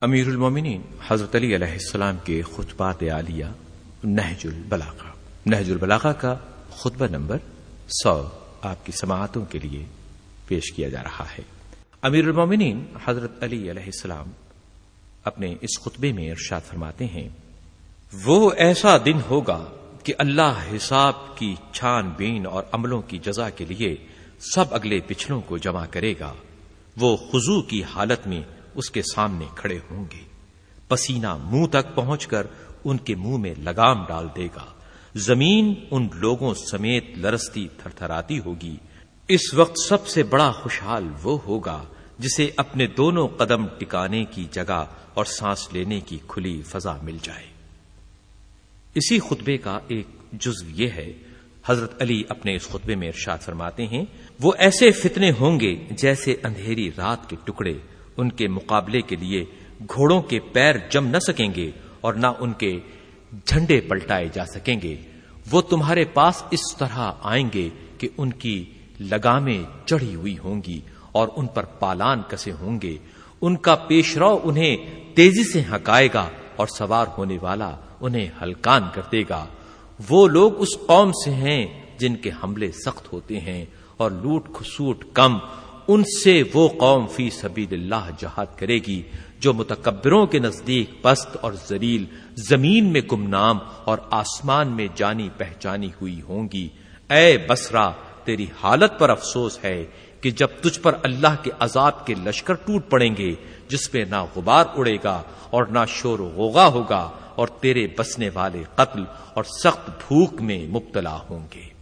امیر المومنین، حضرت علی علیہ السلام کے خطبات عالیہ، نہج البلاغہ۔ نہج البلاغہ کا خطبہ نمبر سو آپ کی سماعتوں کے لیے پیش کیا جا رہا ہے۔ امیر المومنین، حضرت علی علیہ السلام اپنے اس خطبے میں ارشاد فرماتے ہیں، وہ ایسا دن ہوگا کہ اللہ حساب کی چھان بین اور عملوں کی جزا کے لیے سب اگلے پچھلوں کو جمع کرے گا۔ وہ خزو کی حالت میں اس کے سامنے کھڑے ہوں گے۔ پسینہ منہ تک پہنچ کر ان کے منہ میں لگام ڈال دے گا۔ زمین ان لوگوں سمیت لرستی تھر تھراتی ہوگی۔ اس وقت سب سے بڑا خوشحال وہ ہوگا جسے اپنے دونوں قدم ٹکانے کی جگہ اور سانس لینے کی کھلی فضا مل جائے۔ اسی خطبے کا ایک جزو یہ ہے، حضرت علی اپنے اس خطبے میں ارشاد فرماتے ہیں، وہ ایسے فتنے ہوں گے جیسے اندھیری رات کے ٹکڑے ان کے مقابلے کے لیے گھوڑوں کے پیر جم نہ سکیں گے اور نہ ان کے جھنڈے پلٹائے جا سکیں گے۔ وہ تمہارے پاس اس طرح آئیں گے کہ ان کی لگامیں چڑھی ہوئی ہوں گی اور ان پر پالان کسے ہوں گے۔ ان کا پیش رو انہیں تیزی سے ہکائے گا اور سوار ہونے والا انہیں ہلکان کر دے گا۔ وہ لوگ اس قوم سے ہیں جن کے حملے سخت ہوتے ہیں اور لوٹ کھسوٹ کم ان سے وہ قوم فی سبیل اللہ جہاد کرے گی جو متکبروں کے نزدیک پست اور زلیل زمین میں گمنام اور آسمان میں جانی پہچانی ہوئی ہوں گی۔ اے بسرا تیری حالت پر افسوس ہے کہ جب تجھ پر اللہ کے عذاب کے لشکر ٹوٹ پڑیں گے، جس پہ نہ غبار اڑے گا اور نہ شور غوغا ہوگا اور تیرے بسنے والے قتل اور سخت بھوک میں مبتلا ہوں گے۔